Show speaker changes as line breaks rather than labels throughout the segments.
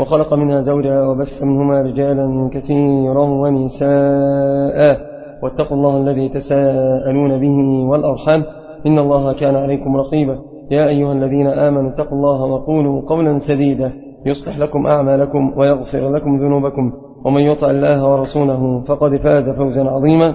وخلق منها زوجها وبث منهما رجالا كثيرا ونساء. واتقوا الله الذي تساءلون به والأرحام. إن الله كان عليكم رقيبا. يا أيها الذين آمنوا اتقوا الله وقولوا قولا سديدا. يصلح لكم أعمالكم ويغفر لكم ذنوبكم. ومن يطع الله ورسوله فقد فاز فوزا عظيما.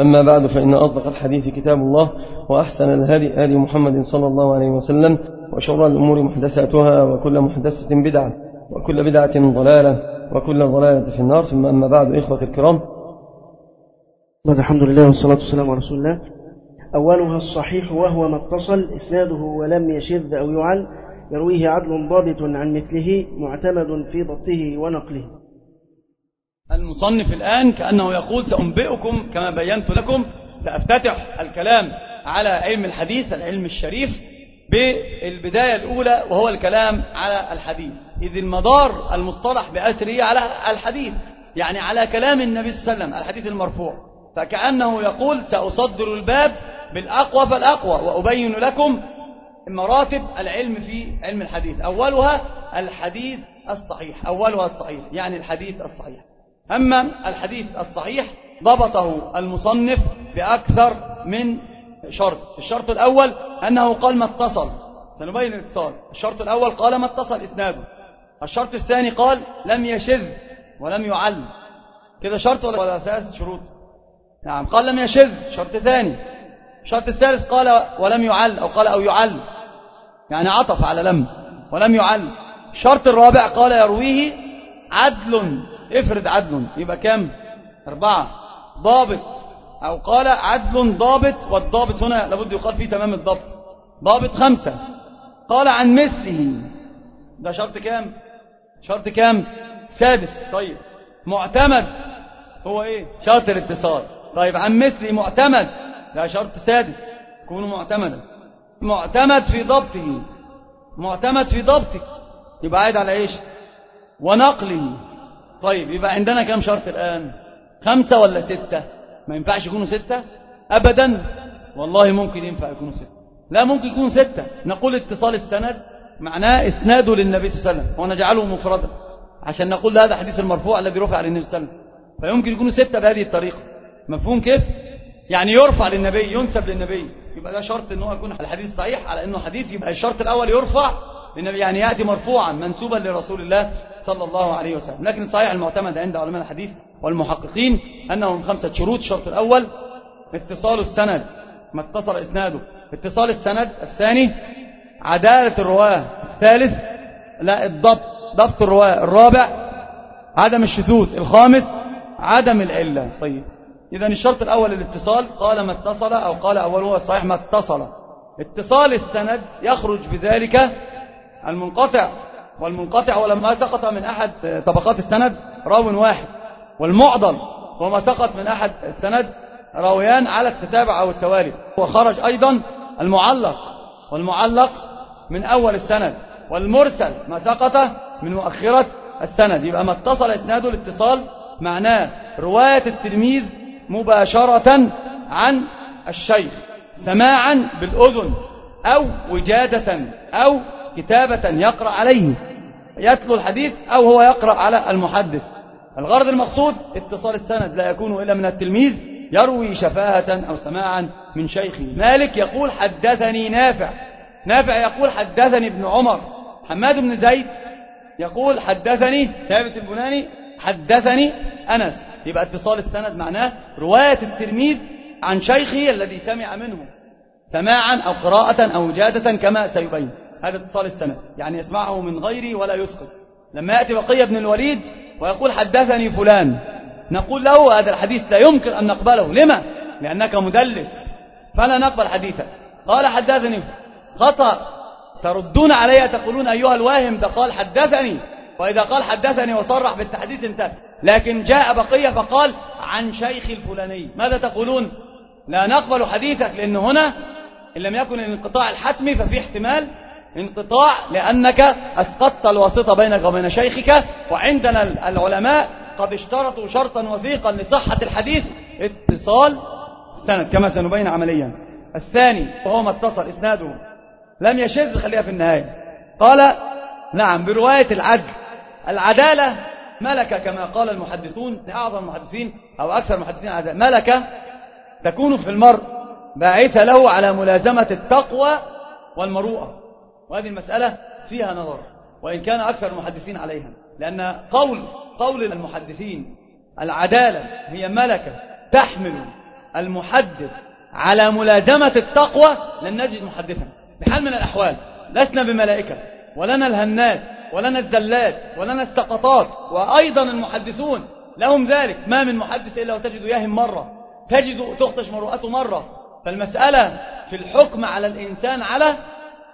أما بعد فإن أصدق الحديث كتاب الله وأحسن الهدي آل محمد صلى الله عليه وسلم. وشر الأمور محدثاتها وكل محدثة بدعة. وكل بدعة ضلالة وكل ضلالة في النار. ثم أما بعد إخوة الكرام.
الحمد لله والصلاة والسلام على رسول الله. أولها الصحيح وهو ما اتصل إسناده ولم يشذ أو يعل. يرويه عدل ضابط عن مثله معتمد في ضبطه ونقله.
المصنف الآن كأنه يقول سأنبئكم كما بينت لكم سأفتتح الكلام على علم الحديث العلم الشريف. بالبداية الأولى وهو الكلام على الحديث. إذ المدار المصطلح بأسره على الحديث يعني على كلام النبي صلى الله عليه وسلم الحديث المرفوع. فكأنه يقول سأصدر الباب بالأقوى فالأقوى وأبين لكم مراتب العلم في علم الحديث. أولها الحديث الصحيح أولها الصحيح يعني الحديث الصحيح. أما الحديث الصحيح ضبطه المصنف بأكثر من شرط. الشرط الأول أنه قال ما اتصل. سنبين الاتصال. الشرط الأول قال ما اتصل إسناده. الشرط الثاني قال لم يشذ ولم يعل كده شرط ولا ثلاث شروط؟ نعم. قال لم يشذ. شرط ثاني. الشرط الثالث قال ولم يعل أو قال أو يعل يعني عطف على لم ولم يعل الشرط الرابع قال يرويه عدل. افرد عدل. يبقى كم؟ أربعة. ضابط. أو قال عدل ضابط والضابط هنا لابد يقال فيه تمام الضبط. ضابط خمسة. قال عن مثله. ده شرط كام؟ شرط كام؟ سادس. طيب. معتمد. هو إيه؟ شرط الاتصال. طيب عن مثله معتمد. ده شرط سادس. يكون معتمدا. معتمد في ضبطه. معتمد في ضبطه. يبقى عايد على إيش؟ ونقله. طيب يبقى عندنا كم شرط الآن؟ خمسة ولا ستة؟ ما ينفعش يكونوا ستة؟ أبدا. والله ممكن ينفع يكونوا ستة. لا ممكن يكون ستة. نقول اتصال السند معناه اسناده للنبي صلى الله عليه وسلم. ونجعله مفردا. عشان نقول هذا حديث المرفوع الذي رفع للنبي صلى الله عليه وسلم. فيمكن يكونوا ستة بهذه الطريقة. مفهوم كيف؟ يعني يرفع للنبي ينسب للنبي. يبقى ده شرط إن هو يكون الحديث صحيح على إنه حديث يبقى الشرط الأول يرفع للنبي يعني يأتي مرفوعا منسوبا لرسول الله صلى الله عليه وسلم. لكن الصحيح المعتمد عند علماء الحديث والمحققين انه من خمسة شروط. الشرط الأول اتصال السند. ما اتصل إسناده. اتصال السند الثاني عدالة الرواة. الثالث لا الضبط ضبط الرواة. الرابع عدم الشذوذ. الخامس عدم العلة. طيب. إذا الشرط الأول الاتصال. قال ما اتصل أو قال أول هو الصحيح ما اتصل. اتصال السند يخرج بذلك المنقطع. والمنقطع هو لما سقط من أحد طبقات السند راو واحد. والمعضل هو ما سقط من أحد السند راويان على التتابع أو التوالي. وخرج أيضا المعلق والمعلق من أول السند والمرسل ما سقط من مؤخرة السند. يبقى ما اتصل إسناده الاتصال معناه رواية التلميذ مباشرة عن الشيخ سماعا بالأذن أو وجادة أو كتابة يقرأ عليه. يتلو الحديث أو هو يقرأ على المحدث. الغرض المقصود اتصال السند لا يكون إلا من التلميذ يروي شفاهة أو سماعا من شيخه مالك يقول حدثني نافع. نافع يقول حدثني ابن عمر. حماد بن زيد يقول حدثني ثابت البناني حدثني أنس. يبقى اتصال السند معناه رواية التلميذ عن شيخه الذي سمع منه سماعا أو قراءة أو وجادة كما سيبين. هذا اتصال السند. يعني يسمعه من غيره ولا يسقط. لما يأتي بقية بن الوليد ويقول حدثني فلان. نقول له هذا الحديث لا يمكن أن نقبله. لما؟ لأنك مدلس. فلا نقبل حديثك. قال حدثني. خطأ تردون علي تقولون أيها الواهم ده قال حدثني. وإذا قال حدثني وصرح بالتحديث انتهى. لكن جاء بقية فقال عن شيخ الفلاني. ماذا تقولون؟ لا نقبل حديثك لأن هنا إن لم يكن الانقطاع الحتمي ففي احتمال انقطاع لأنك أسقطت الواسطة بينك وبين شيخك وعندنا العلماء قد اشترطوا شرطا وثيقا لصحة الحديث اتصال السند كما سنبين عمليا. الثاني وهو ما اتصل إسناده لم يشذ خليها في النهاية. قال نعم برواية العدل. العدالة ملكة كما قال المحدثون أعظم المحدثين أو أكثر المحدثين عدالة. ملكة تكون في المرء باعثة له على ملازمة التقوى والمروءة. وهذه المسألة فيها نظر وإن كان أكثر المحدثين عليها لأن قول قول المحدثين العدالة هي ملكة تحمل المحدث على ملازمة التقوى لن نجد محدثا. بحال من الأحوال لسنا بملائكة ولنا الهنات ولنا الزلات ولنا السقطات وأيضا المحدثون لهم ذلك. ما من محدث إلا وتجد يهم مرة تجد تخطش مروءته مرة. فالمسألة في الحكم على الإنسان على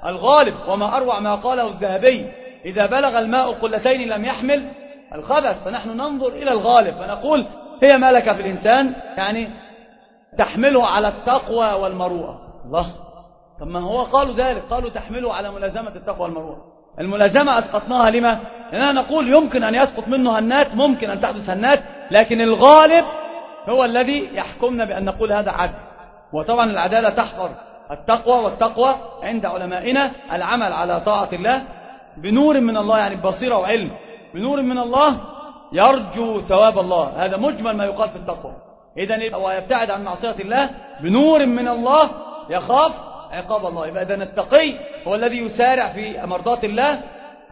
الغالب وما أروع ما قاله الذهبي إذا بلغ الماء قلتين لم يحمل الخبث فنحن ننظر إلى الغالب فنقول هي ملكة في الإنسان؟ يعني تحمله على التقوى والمروءة. الله. طب ما هو قالوا ذلك؟ قالوا تحمله على ملازمة التقوى والمروءة. الملازمة أسقطناها لما؟ لأننا نقول يمكن أن يسقط منه هنات ممكن أن تحدث هنات لكن الغالب هو الذي يحكمنا بأن نقول هذا عدل. وطبعا العدالة تحفر التقوى والتقوى عند علمائنا العمل على طاعة الله بنور من الله يعني ببصيرة وعلم بنور من الله يرجو ثواب الله. هذا مجمل ما يقال في التقوى. إذا ويبتعد عن معصية الله بنور من الله يخاف عقاب الله. يبقى إذا التقي هو الذي يسارع في مرضات الله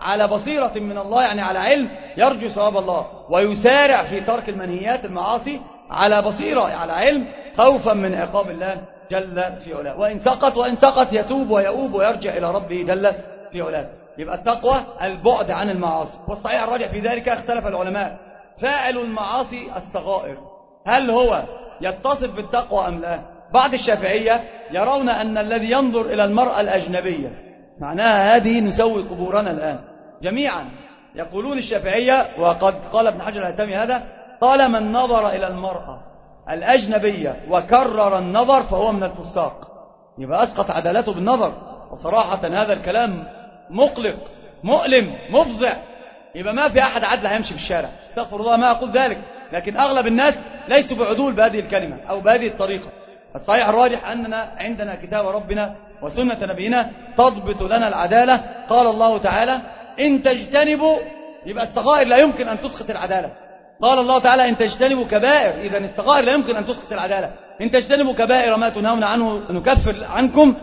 على بصيرة من الله يعني على علم يرجو ثواب الله ويسارع في ترك المنهيات المعاصي على بصيرة على علم خوفا من عقاب الله. جل في علاه. وإن سقط وإن سقط يتوب ويؤوب ويرجع إلى ربه جل في علاه. يبقى التقوى البعد عن المعاصي. والصحيح الراجع في ذلك اختلف العلماء. فاعل المعاصي الصغائر. هل هو يتصف بالتقوى أم لا؟ بعض الشافعية يرون أن الذي ينظر إلى المرأة الأجنبية معناها هذه نسوي قبورنا الآن. جميعا يقولون الشافعية وقد قال ابن حجر الهتمي هذا قال من نظر إلى المرأة الأجنبية وكرر النظر فهو من الفساق. يبقى أسقط عدالته بالنظر. وصراحة هذا الكلام مقلق مؤلم مفزع. يبقى ما في أحد عدل هيمشي في الشارع. استغفر الله ما أقول ذلك. لكن أغلب الناس ليسوا بعدول بهذه الكلمة أو بهذه الطريقة. الصحيح الراجح أننا عندنا كتاب ربنا وسنة نبينا تضبط لنا العدالة. قال الله تعالى إن تجتنبوا يبقى الصغائر لا يمكن أن تسقط العدالة. قال الله تعالى إن تجتنبوا كبائر إذا الصغائر لا يمكن أن تسقط العدالة. إن تجتنبوا كبائر ما تنهون عنه نكفر عنكم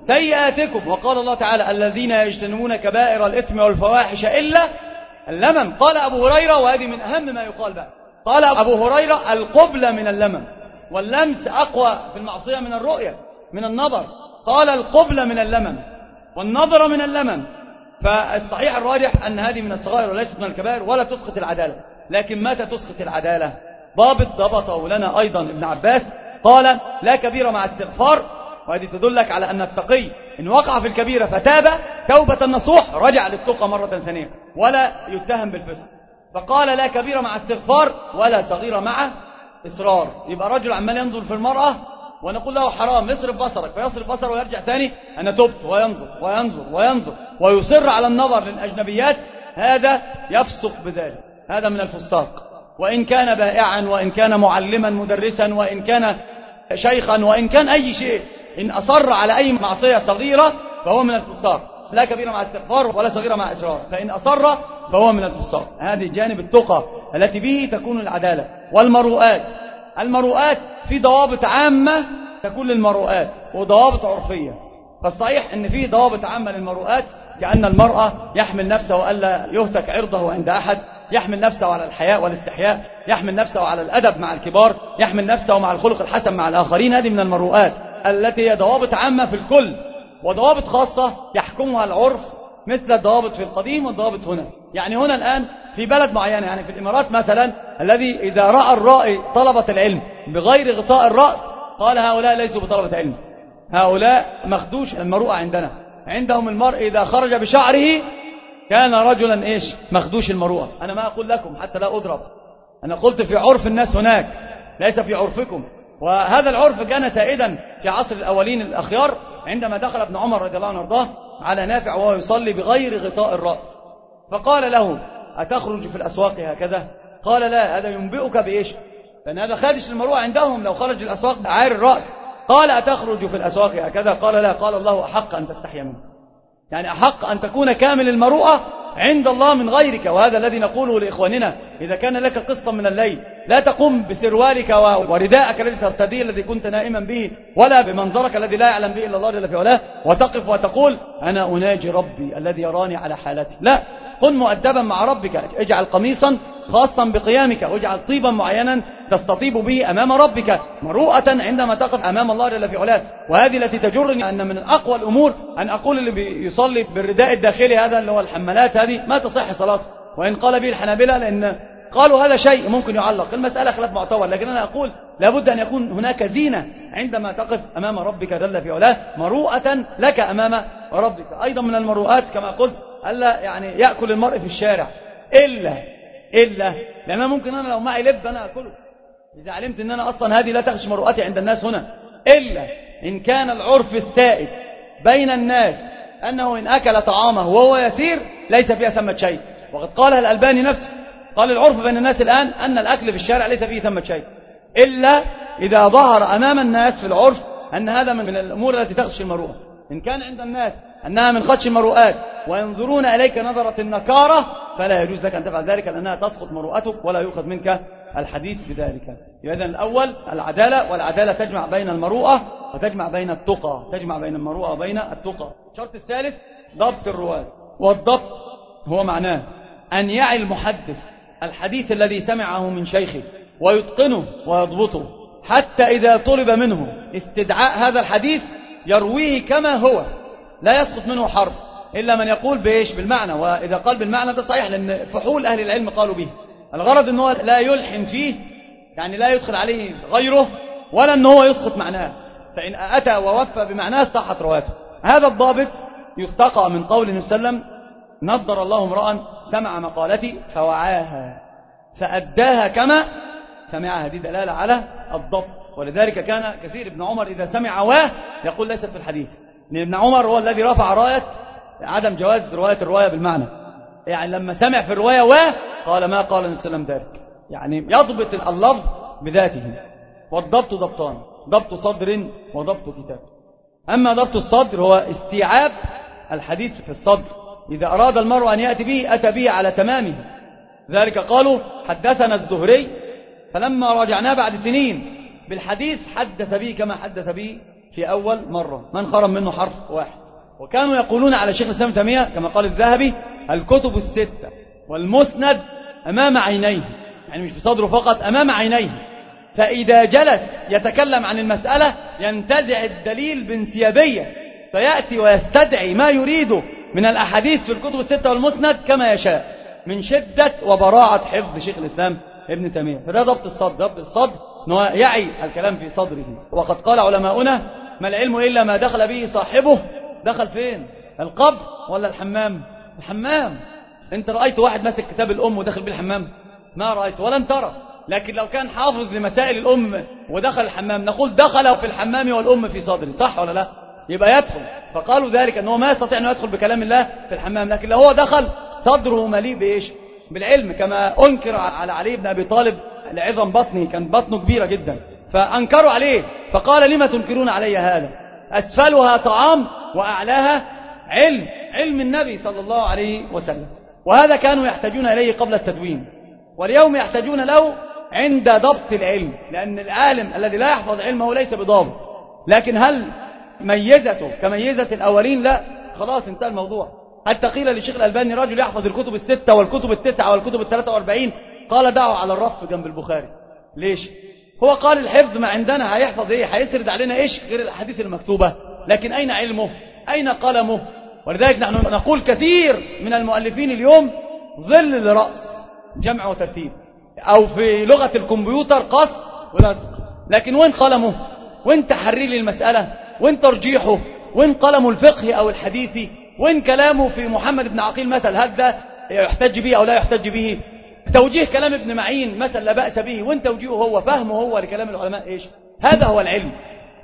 سيئاتكم. وقال الله تعالى الذين يجتنبون كبائر الإثم والفواحش إلا اللمم. قال أبو هريرة وهذه من أهم ما يقال بقى. قال أبو هريرة القبلة من اللمم واللمس أقوى في المعصية من الرؤية من النظر. قال القبلة من اللمم والنظر من اللمم. فالصحيح الراجح أن هذه من الصغائر وليست من الكبائر ولا تسقط العدالة. لكن متى تسقط العدالة؟ ضابط ضبطه لنا أيضا ابن عباس قال لا كبيرة مع استغفار وهذه تدلك على أن التقي إن وقع في الكبيرة فتاب توبة النصوح رجع للتقى مرة ثانية ولا يتهم بالفسق. فقال لا كبيرة مع استغفار ولا صغيرة مع إصرار. يبقى رجل عمال ينظر في المرأة ونقول له حرام اصرف بصرك. فيصرف بصره ويرجع ثاني أنا تبت وينظر وينظر وينظر ويصر على النظر للأجنبيات هذا يفسق بذلك. هذا من الفساق. وإن كان بائعا وإن كان معلما مدرسا وإن كان شيخا وإن كان أي شيء إن أصر على أي معصية صغيرة فهو من الفساق. لا كبيرة مع استغفار ولا صغيرة مع إصرار فإن أصر فهو من الفساق. هذه جانب التقى التي به تكون العدالة. والمروءات. المروءات في ضوابط عامة تكون للمروءات وضوابط عرفية. فالصحيح أن في ضوابط عامة للمروءات كأن المرأة يحمل نفسه ألا يهتك عرضه عند أحد. يحمل نفسه على الحياء والاستحياء يحمل نفسه على الأدب مع الكبار يحمل نفسه مع الخلق الحسن مع الآخرين هذه من المروءات التي هي ضوابط عامة في الكل وضوابط خاصة يحكمها العرف مثل الضوابط في القديم والضوابط هنا. يعني هنا الآن في بلد معينة يعني في الإمارات مثلا الذي إذا رأى الرائي طلبة العلم بغير غطاء الرأس قال هؤلاء ليسوا بطلبة علم. هؤلاء مخدوش المروءة عندنا. عندهم المرء إذا خرج بشعره كان رجلا إيش؟ مخدوش المروءة. أنا ما أقول لكم حتى لا أضرب. أنا قلت في عرف الناس هناك ليس في عرفكم. وهذا العرف كان سائدا في عصر الأولين الأخيار عندما دخل ابن عمر رضي الله عنه وارضاه على نافع وهو يصلي بغير غطاء الرأس. فقال له أتخرج في الأسواق هكذا؟ قال لا هذا ينبئك بإيش؟ لأن هذا خادش المروءة عندهم لو خرج الأسواق عار الرأس. قال أتخرج في الأسواق هكذا؟ قال لا. قال الله أحق أن تستحي منه. يعني أحق أن تكون كامل المروءة عند الله من غيرك وهذا الذي نقوله لإخواننا. إذا كان لك قسطا من الليل لا تقوم بسروالك ورداءك الذي ترتديه الذي كنت نائما به ولا بمنظرك الذي لا يعلم به إلا الله جل في علاه. وتقف وتقول أنا أناجي ربي الذي يراني على حالتي. لا كن مؤدبا مع ربك اجعل قميصا خاصا بقيامك واجعل طيبا معينا تستطيب به أمام ربك مروءة عندما تقف أمام الله جل في علاه. وهذه التي تجرني أن من أقوى الأمور أن أقول اللي بيصلي بالرداء الداخلي هذا اللي هو الحمالات هذه ما تصح صلاته وإن قال به الحنابلة لأن قالوا هذا شيء ممكن يعلق. المسألة خلاف معتبر. لكن أنا أقول لابد أن يكون هناك زينة عندما تقف أمام ربك جل في علاه مروءة لك أمام ربك. أيضا من المروءات كما قلت ألا يعني يأكل المرء في الشارع. إلا إلا لأن ممكن أنا لو معي لب أنا أكله. إذا علمت أن أنا أصلا هذه لا تخش مروءتي عند الناس هنا إلا إن كان العرف السائد بين الناس أنه إن أكل طعامه وهو يسير ليس فيها ثمة شيء. وقد قالها الألباني نفسه قال العرف بين الناس الآن أن الأكل في الشارع ليس فيه ثمة شيء. إلا إذا ظهر أمام الناس في العرف أن هذا من الأمور التي تخشى المروءة إن كان عند الناس أنها من خدش المروءات وينظرون إليك نظرة النكارة فلا يجوز لك أن تفعل ذلك لأنها تسقط مروءتك ولا يؤخذ منك الحديث بذلك. إذا الأول العدالة والعدالة تجمع بين المروءة وتجمع بين التقى. تجمع بين المروءة وبين التقى. الشرط الثالث ضبط الرواة. والضبط هو معناه أن يعي المحدث الحديث الذي سمعه من شيخه ويتقنه ويضبطه. حتى إذا طلب منه استدعاء هذا الحديث يرويه كما هو. لا يسقط منه حرف. إلا من يقول بإيش؟ بالمعنى. وإذا قال بالمعنى ده صحيح لأن فحول أهل العلم قالوا به. الغرض أنه لا يلحن فيه يعني لا يدخل عليه غيره ولا أنه هو يسقط معناه. فإن أتى ووفى بمعناه صحت رواته. هذا الضابط يستقى من قول النبي صلى الله عليه وسلم نضر الله امرأ سمع مقالتي فوعاها فأداها كما سمعها. دي دلالة على الضبط. ولذلك كان كثير ابن عمر إذا سمع واه يقول ليست في الحديث. ابن عمر هو الذي رفع راية عدم جواز رواية الرواية بالمعنى. يعني لما سمع في الرواية واه قال ما قال النبي صلى الله عليه وسلم ذلك؟ يعني يضبط اللفظ بذاته. والضبط ضبطان. ضبط صدر وضبط كتاب. أما ضبط الصدر هو استيعاب الحديث في الصدر. إذا أراد المرء أن يأتي به أتى به على تمامه. ذلك قالوا حدثنا الزهري فلما راجعناه بعد سنين بالحديث حدث به كما حدث به في أول مرة. من خرم منه حرف واحد. وكانوا يقولون على شيخ الإسلام تيمية كما قال الذهبي الكتب الستة. والمسند أمام عينيه يعني مش في صدره فقط أمام عينيه. فإذا جلس يتكلم عن المسألة ينتزع الدليل بانسيابية فيأتي ويستدعي ما يريده من الأحاديث في الكتب الستة والمسند كما يشاء من شدة وبراعة حفظ شيخ الإسلام ابن تيمية. فده ضبط الصدر ضبط الصدر أنه يعي الكلام في صدره. وقد قال علماؤنا ما العلم إلا ما دخل به صاحبه. دخل فين؟ القبر ولا الحمام؟ الحمام. انت رأيت واحد ماسك كتاب الأم ودخل به الحمام؟ ما رأيت ولن ترى. لكن لو كان حافظ لمسائل الأم ودخل الحمام نقول دخل في الحمام والأم في صدري صح ولا لا؟ يبقى يدخل. فقالوا ذلك أنه ما يستطيع أنه يدخل بكلام الله في الحمام لكن لو هو دخل صدره مليء بإيش؟ بالعلم كما أنكر على علي بن أبي طالب لعظم بطنه كان بطنه كبيرة جدا. فأنكروا عليه. فقال لما تنكرون علي هذا؟ أسفلها طعام وأعلاها علم علم النبي صلى الله عليه وسلم. وهذا كانوا يحتاجون إليه قبل التدوين. واليوم يحتاجون له عند ضبط العلم لأن العالم الذي لا يحفظ علمه ليس بضابط. لكن هل ميزته كميزة الأولين؟ لا. خلاص انتهى الموضوع. حتى قيل لشيخ الألباني رجل يحفظ الكتب الستة والكتب التسعة والكتب الثلاثة وأربعين. قال دعوا على الرف جنب البخاري. ليش؟ هو قال الحفظ ما عندنا هيحفظ إيه؟ هيسرد علينا إيش؟ غير الأحاديث المكتوبة. لكن أين علمه؟ أين قلمه؟ ولذلك نحن نقول كثير من المؤلفين اليوم ظل لرأس جمع وترتيب أو في لغة الكمبيوتر قص ولزق لكن وين قلمه؟ وين تحرير المسألة؟ وين ترجيحه؟ وين قلمه الفقهي أو الحديثي وين كلامه في محمد بن عقيل مثل؟ هل ده يحتج به أو لا يحتج به؟ توجيه كلام ابن معين مثلا لا بأس به. وانت توجيهه هو؟ فهمه هو لكلام العلماء إيش؟ هذا هو العلم.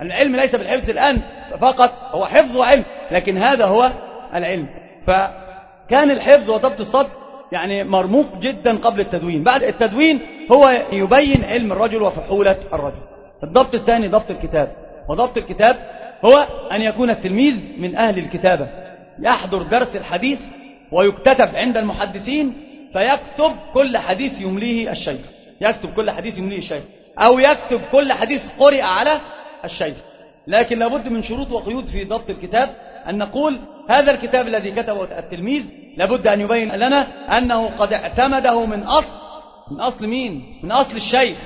العلم ليس بالحفظ الآن فقط هو حفظ وعلم لكن هذا هو العلم. فكان الحفظ وضبط الصدر يعني مرموق جدا قبل التدوين. بعد التدوين هو يبين علم الرجل وفحولة الرجل. الضبط الثاني ضبط الكتاب. وضبط الكتاب هو أن يكون التلميذ من أهل الكتابة. يحضر درس الحديث ويكتتب عند المحدثين فيكتب كل حديث يمليه الشيخ. يكتب كل حديث يمليه الشيخ. أو يكتب كل حديث قرئ على الشيخ. لكن لابد من شروط وقيود في ضبط الكتاب أن نقول هذا الكتاب الذي كتبه التلميذ لابد أن يبين لنا أنه قد اعتمده من أصل من أصل مين؟ من أصل الشيخ.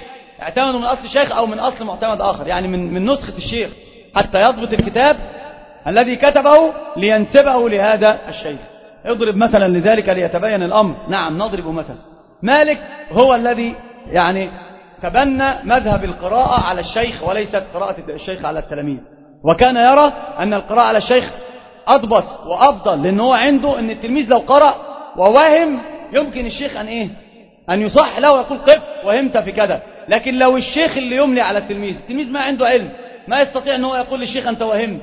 اعتمده من أصل الشيخ أو من أصل معتمد آخر يعني من, من نسخة الشيخ. حتى يضبط الكتاب الذي كتبه لينسبه لهذا الشيخ. اضرب مثلا لذلك ليتبين الأمر. نعم نضرب مثلا. مالك هو الذي يعني تبنى مذهب القراءة على الشيخ وليست قراءة الشيخ على التلاميذ. وكان يرى أن القراءة على الشيخ أضبط وأفضل لأنه هو عنده أن التلميذ لو قرأ ووهم يمكن الشيخ أن إيه؟ أن يصح له ويقول قف وهمت في كذا. لكن لو الشيخ اللي يملي على التلميذ التلميذ ما عنده علم ما يستطيع أن هو يقول للشيخ أنت وهمت.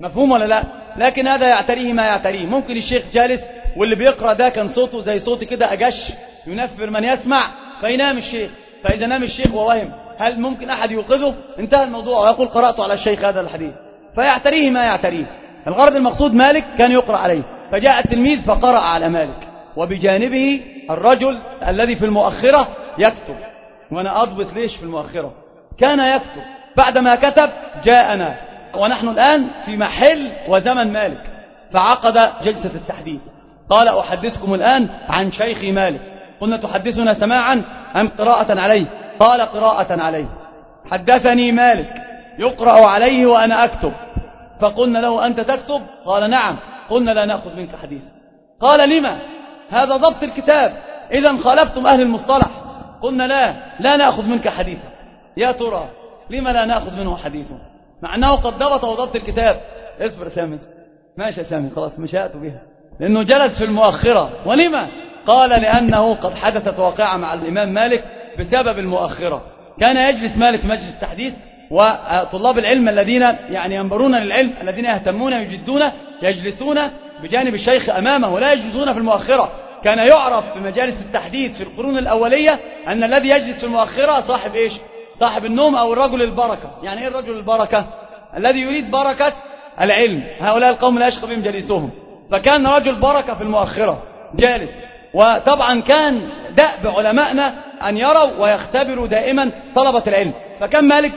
مفهوم ولا لا؟ لكن هذا يعتريه ما يعتريه. ممكن الشيخ جالس واللي بيقرأ ده كان صوته زي صوتي كده أجش ينفر من يسمع فينام الشيخ. فإذا نام الشيخ ووهم هل ممكن أحد يوقظه؟ انتهى الموضوع. ويقول قرأت على الشيخ هذا الحديث. فيعتريه ما يعتريه. الغرض المقصود مالك كان يقرأ عليه فجاء التلميذ فقرأ على مالك وبجانبه الرجل الذي في المؤخرة يكتب. وأنا أضبط ليش في المؤخرة؟ كان يكتب. بعدما كتب جاءنا. ونحن الآن في محل وزمن مالك. فعقد جلسة التحديث. قال أحدثكم الآن عن شيخ مالك. قلنا تحدثنا سماعا أم قراءة عليه؟ قال قراءة عليه. حدثني مالك. يقرأ عليه وأنا أكتب. فقلنا له أنت تكتب؟ قال نعم. قلنا لا نأخذ منك حديثا. قال لما؟ هذا ضبط الكتاب. إذا خالفتم أهل المصطلح. قلنا لا لا نأخذ منك حديثا. يا ترى لما لا نأخذ منه حديثا مع أنه قد ضبط وضبط الكتاب. اصبر سامي ماشي سامي خلاص مشاءت بها. لأنه جلس في المؤخرة. ولما؟ قال لأنه قد حدثت واقعة مع الإمام مالك بسبب المؤخرة. كان يجلس مالك في مجلس التحديث؟ وطلاب العلم الذين يعني ينبرون للعلم الذين يهتمون يجدون يجلسون بجانب الشيخ أمامه ولا يجلسون في المؤخرة. كان يعرف في مجالس التحديث في القرون الأولية أن الذي يجلس في المؤخرة صاحب إيش؟ صاحب النوم أو الرجل البركة. يعني إيه الرجل البركة؟ الذي يريد بركة العلم. هؤلاء القوم لا يشقى بهم جليسهم فكان رجل بركة في المؤخرة جالس. وطبعا كان دأب علمائنا أن يروا ويختبروا دائما طلبة العلم. فكان مالك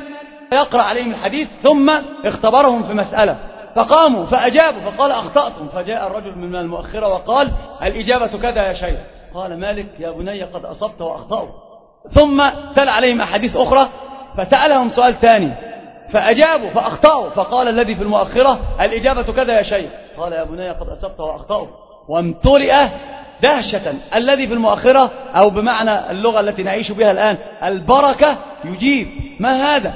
يقرأ عليهم الحديث ثم اختبرهم في مسألة. فقاموا فأجابوا فقال أخطأتم. فجاء الرجل من المؤخرة وقال الإجابة كذا يا شيخ. قال مالك يا بني قد أصبت وأخطأوا ثم تل عليهم أحاديث أخرى فسألهم سؤال ثاني. فأجابوا فأخطأوا. فقال الذي في المؤخرة الإجابة كذا يا شيخ. قال يا بني قد أصبت وأخطأوا وامتلئ دهشة. الذي في المؤخرة أو بمعنى اللغة التي نعيش بها الآن البركة يجيب. ما هذا؟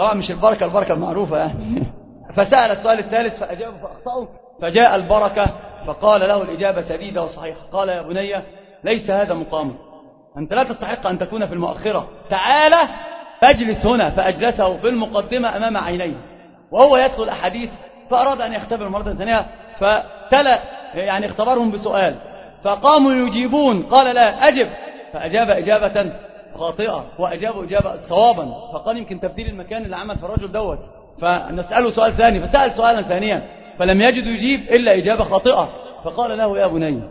طبعا مش البركة البركة المعروفة يعني فسأل السؤال الثالث فأجابوا فأخطأوا فجاء البركة فقال له الإجابة سديدة وصحيحة. قال يا بني ليس هذا مقام. أنت لا تستحق أن تكون في المؤخرة. تعال فاجلس هنا فأجلسه بالمقدمة أمام عينيه. وهو يتلو الأحاديث فأراد أن يختبر مرة ثانية فتلا يعني اختبرهم بسؤال. فقاموا يجيبون قال لا أجب. فأجاب إجابة خاطئة وأجابوا إجابة صوابا فقال يمكن تبديل المكان اللي عمل في الرجل دوت. فنسأله سؤال ثاني فسأل سؤالا ثانيا. فلم يجد يجيب إلا إجابة خاطئة. فقال له يا بني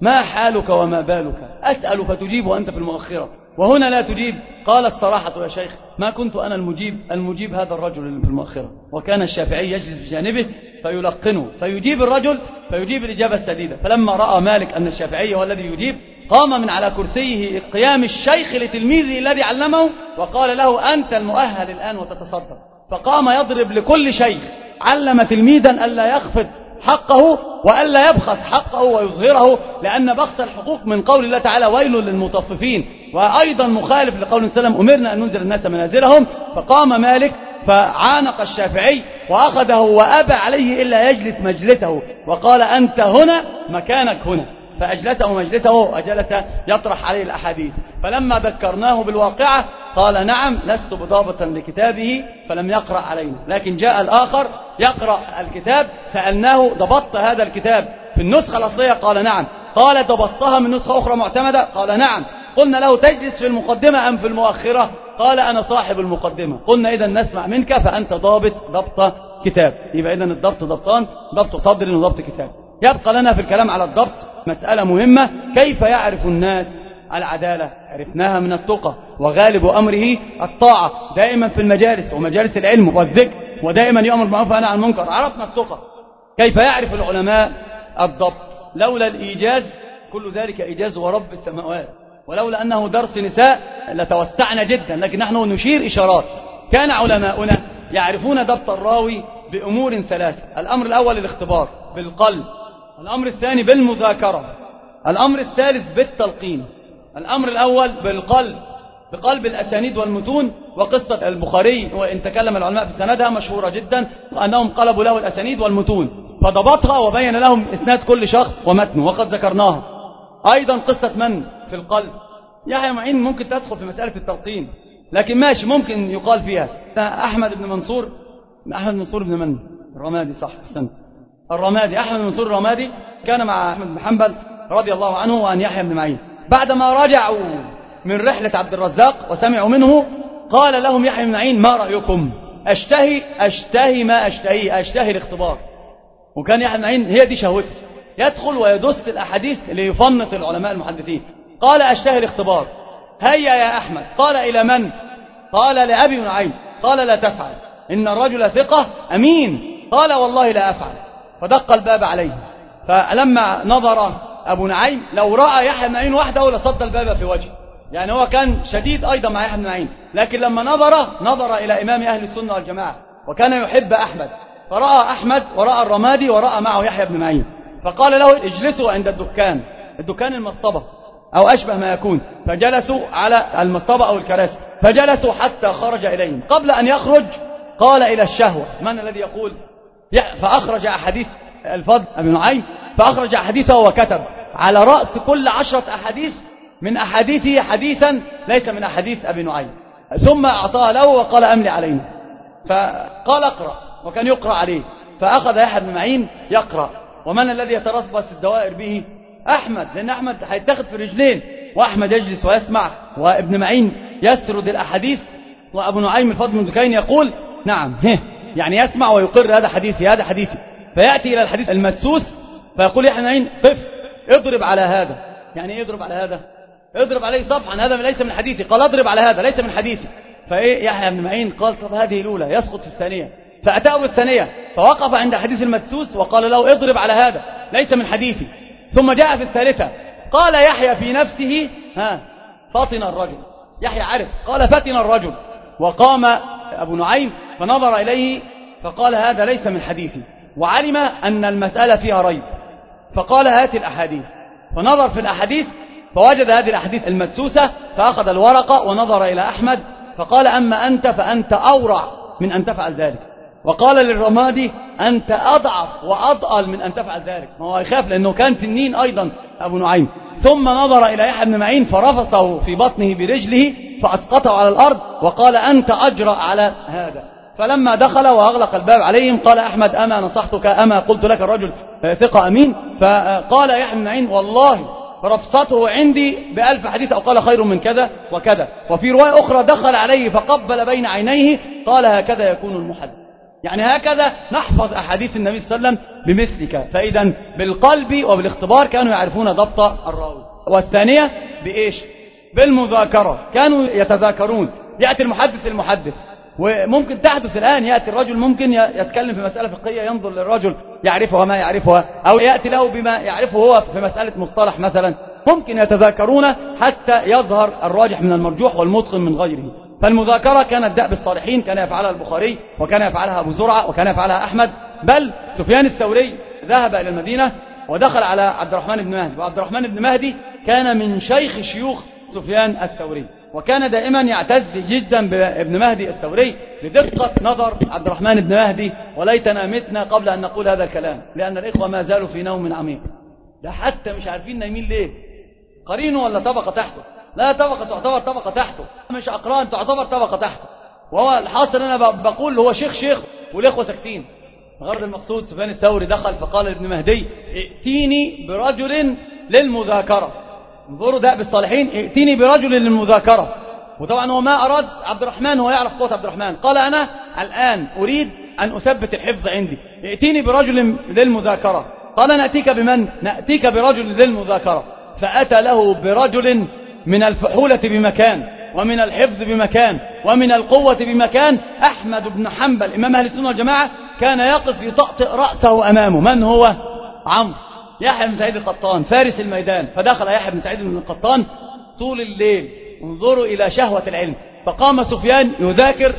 ما حالك وما بالك؟ أسأل فتجيب وأنت في المؤخرة. وهنا لا تجيب. قال الصراحة يا شيخ ما كنت أنا المجيب المجيب هذا الرجل في المؤخرة. وكان الشافعي يجلس بجانبه فيلقنه. فيجيب الرجل فيجيب الإجابة السديدة. فلما رأى مالك أن الشافعي هو الذي يجيب قام من على كرسيه قيام الشيخ لتلميذه الذي علمه وقال له أنت المؤهل الآن وتتصدر. فقام يضرب لكل شيخ علم تلميذا ألا يخفض حقه وألا يبخس حقه ويظهره لأن بخس الحقوق من قول الله تعالى ويل للمطففين. وأيضا مخالف لقول وسلم أمرنا أن ننزل الناس منازلهم. فقام مالك فعانق الشافعي وأخذه وأبى عليه إلا يجلس مجلسه. وقال أنت هنا مكانك هنا. فأجلسه مجلسه وجلس يطرح عليه الأحاديث. فلما ذكرناه بالواقعة قال نعم لست بضابطا لكتابه فلم يقرأ علينا. لكن جاء الآخر يقرأ الكتاب سألناه ضبطت هذا الكتاب في النسخة الأصلية؟ قال نعم. قال ضبطتها من نسخة أخرى معتمدة؟ قال نعم. قلنا له تجلس في المقدمة أم في المؤخرة؟ قال أنا صاحب المقدمة. قلنا إذا نسمع منك فأنت ضابط ضبط كتاب. يبقى إذا الضبط ضبطان ضبط صدر وضبط كتاب. يبقى لنا في الكلام على الضبط مسألة مهمة. كيف يعرف الناس العدالة؟ عرفناها من التقى وغالب أمره الطاعة. دائما في المجالس ومجالس العلم والذكر ودائما يأمر وينهى عن المنكر. عرفنا التقى. كيف يعرف العلماء الضبط؟ لولا الإيجاز كل ذلك إيجاز ورب السماوات. ولولا أنه درس نساء لتوسعنا جدا. لكن نحن نشير إشارات. كان علماؤنا يعرفون ضبط الراوي بأمور ثلاثة. الأمر الأول الاختبار بالقلب. الأمر الثاني بالمذاكرة الأمر الثالث بالتلقين الأمر الأول بالقلب بقلب الأسانيد والمتون وقصة البخاري وإن تكلم العلماء في سندها مشهورة جدا أنهم قلبوا له الأسانيد والمتون فضبطها وبين لهم إسناد كل شخص ومتنه وقد ذكرناها أيضا قصة من؟ في القلب. يحيى معين ممكن تدخل في مسألة التلقين لكن ماشي ممكن يقال فيها. أحمد بن منصور أحمد بن منصور بن من؟ الرمادي صح أحسنت. الرمادي أحمد بن منصور الرمادي كان مع أحمد بن حنبل رضي الله عنه وعن يحيى بن معين. بعدما رجعوا من رحلة عبد الرزاق وسمعوا منه قال لهم يحيى بن معين ما رأيكم؟ أشتهي أشتهي ما أشتهي أشتهي الاختبار. وكان يحيى بن معين هي دي شهوته. يدخل ويدس الأحاديث ليفنط العلماء المحدثين. قال أشتهي الاختبار. هيا يا أحمد. قال إلى من؟ قال لأبي نعيم قال لا تفعل. إن الرجل ثقة أمين. قال والله لا أفعل. فدق الباب عليه. فلما نظر أبو نعيم لو رأى يحيى بن معين وحده لصد الباب في وجهه. يعني هو كان شديد أيضا مع يحيى بن معين. لكن لما نظر نظر إلى إمام أهل السنة والجماعة وكان يحب أحمد. فرأى أحمد ورأى الرمادي ورأى معه يحيى بن معين. فقال له اجلسوا عند الدكان. الدكان المصطبة أو أشبه ما يكون. فجلسوا على المصطبة أو الكراسي. فجلسوا حتى خرج إليهم. قبل أن يخرج قال إلى الشهوة. من الذي يقول؟ فأخرج أحاديث الفضل أبي نعيم فأخرج أحاديثه وكتب على رأس كل عشرة أحاديث من أحاديثه حديثا ليس من أحاديث أبي نعيم. ثم أعطاه له وقال أملي علينا فقال اقرأ وكان يقرأ عليه. فأخذ يحيى بن معين يقرأ. ومن الذي يتربص الدوائر به؟ أحمد لأن أحمد هيتاخد في رجلين. وأحمد يجلس ويسمع. وابن معين يسرد الأحاديث. وأبو نعيم الفضل بن يقول نعم هه يعني يسمع ويقر هذا حديثي هذا حديثي. فيأتي إلى الحديث المدسوس فيقول يحيى معين قف اضرب على هذا. يعني إيه اضرب على هذا؟ اضرب عليه صفحا هذا ليس من حديثي. قال اضرب على هذا ليس من حديثي. فإيه؟ يحيى بن معين قال طب هذه الأولى يسقط في الثانية. فأتاه بالثانية فوقف عند حديث المدسوس وقال له اضرب على هذا ليس من حديثي. ثم جاء في الثالثة قال يحيى في نفسه ها فطن الرجل. يحيى عرف قال فتن الرجل. وقام أبو نعيم فنظر إليه فقال هذا ليس من حديثي وعلم أن المسألة فيها ريب فقال هات الأحاديث فنظر في الأحاديث فوجد هذه الأحاديث المدسوسة فأخذ الورقة ونظر إلى أحمد فقال أما أنت فأنت أورع من أن تفعل ذلك وقال للرمادي أنت أضعف وأضأل من أن تفعل ذلك ما هو يخاف لأنه كان تنين أيضا أبو نعيم ثم نظر إلى يحيى بن معين فرفصه في بطنه برجله فأسقطه على الأرض وقال أنت أجرأ على هذا. فلما دخل وأغلق الباب عليهم قال أحمد أما نصحتك أما قلت لك الرجل ثقة أمين؟ فقال يحيى بن معين والله رفصته عندي بألف حديث أو قال خير من كذا وكذا. وفي رواية أخرى دخل عليه فقبل بين عينيه قال هكذا يكون المحدث. يعني هكذا نحفظ أحاديث النبي صلى الله عليه وسلم بمثلك. فإذا بالقلب وبالاختبار كانوا يعرفون ضبط الراوي. والثانية بإيش؟ بالمذاكرة. كانوا يتذاكرون. يأتي المحدث المحدث وممكن تحدث الآن يأتي الرجل ممكن يتكلم في مسألة فقهية ينظر للرجل يعرفها ما يعرفها أو يأتي له بما يعرفه هو في مسألة مصطلح مثلا. ممكن يتذاكرون حتى يظهر الراجح من المرجوح والمتقن من غيره. فالمذاكرة كانت دأب الصالحين كان يفعلها البخاري وكان يفعلها أبو زرعة وكان يفعلها أحمد. بل سفيان الثوري ذهب إلى المدينة ودخل على عبد الرحمن بن مهدي. وعبد الرحمن بن مهدي كان من شيخ شيوخ سفيان الثوري. وكان دائما يعتز جدا بابن مهدي الثوري لدقة نظر عبد الرحمن بن مهدي وليتنا متنا قبل أن نقول هذا الكلام لأن الإخوة ما زالوا في نوم عميق. ده حتى مش عارفين نايمين ليه. قرينه ولا طبقة تحته؟ لا طبقة تعتبر طبقة تحته. مش أقران تعتبر طبقة تحته. وهو الحاصل أنا بقول هو شيخ شيخ والإخوة ساكتين. غرض المقصود سفيان الثوري دخل فقال لابن مهدي ائتيني برجل للمذاكرة. انظروا ده بالصالحين ائتيني برجل للمذاكرة. وطبعا هو ما أراد عبد الرحمن هو يعرف قوة عبد الرحمن. قال أنا الآن أريد أن أثبت الحفظ عندي. ائتيني برجل للمذاكرة. قال نأتيك بمن؟ نأتيك برجل للمذاكرة. فأتى له برجل من الفحولة بمكان ومن الحفظ بمكان ومن القوة بمكان. أحمد بن حنبل إمام أهل السنة والجماعة كان يقف يطأطئ رأسه أمامه. من هو؟ عمرو. يحيى بن سعيد القطان فارس الميدان فدخل يحيى بن سعيد بن القطان طول الليل. انظروا إلى شهوة العلم. فقام سفيان يذاكر